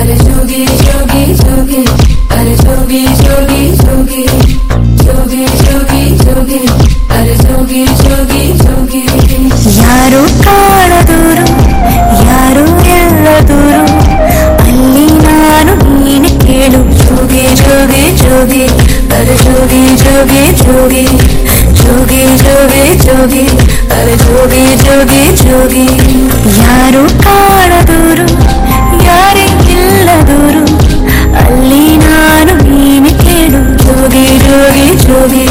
আরে যোগী যোগী যোগী আরে যোগী যোগী যোগী যোগী যোগী যোগী আরে যোগী যোগী যোগী ಯಾರು ಕಾಣದೂರು ಯಾರು ಎಲ್ಲದೂರು ಅಲ್ಲಿ ನಾನು ನೀನು ಕೇಳು ಜೋಗಿ ಜೋಗಿ ಜೋಗಿ ಅರೆ ಜೋಗಿ ಜೋಗಿ ಜೋಗಿ ಜೋಗಿ ಜೋಗಿ ಜೋಗಿ ಅರೆ ಜೋಗಿ ಜೋಗಿ ಜೋಗಿ जोगी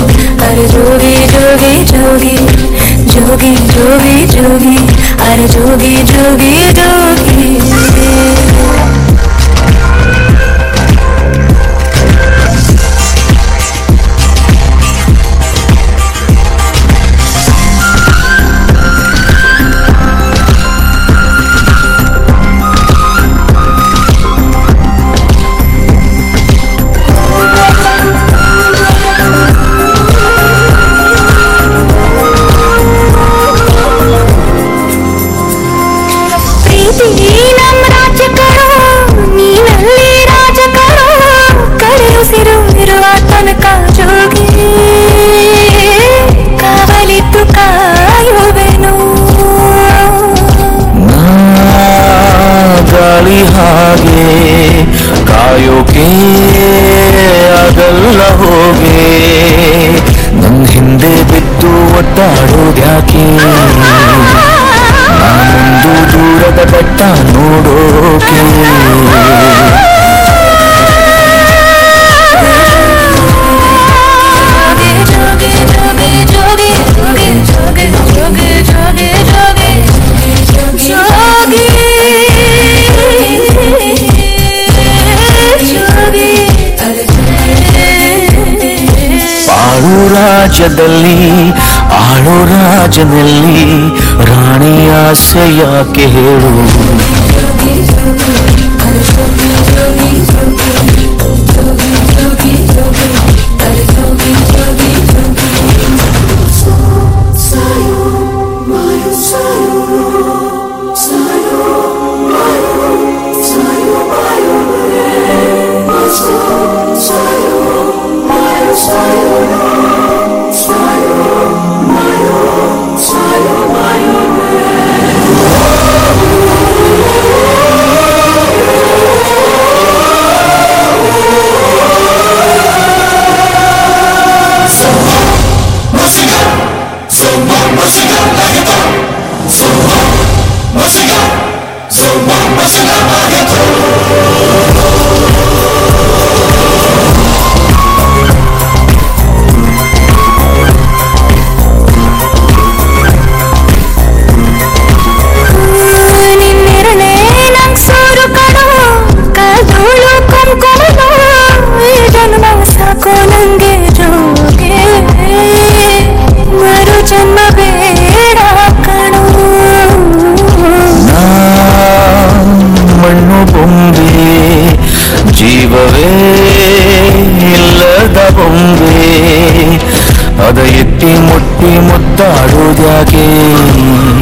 अरे जोगी जोगी जोगी जोगी जोगी जोगी अरे जोगी जोगी जोगी। ರಾಜದಲ್ಲಿ ಆಳೋ ರಾಜನಲ್ಲಿ ರಾಣಿ ಆಸೆಯ ಕೇಳು Thank you. ಜೀವವೇ ಇಲ್ಲದ ಬೊಂಬೆ ಅದ ಎತ್ತಿ ಮುಟ್ಟಿ ಮುದ್ದಾಡೋದ್ಯಾಕೆ ಇನ್ನೆಂದು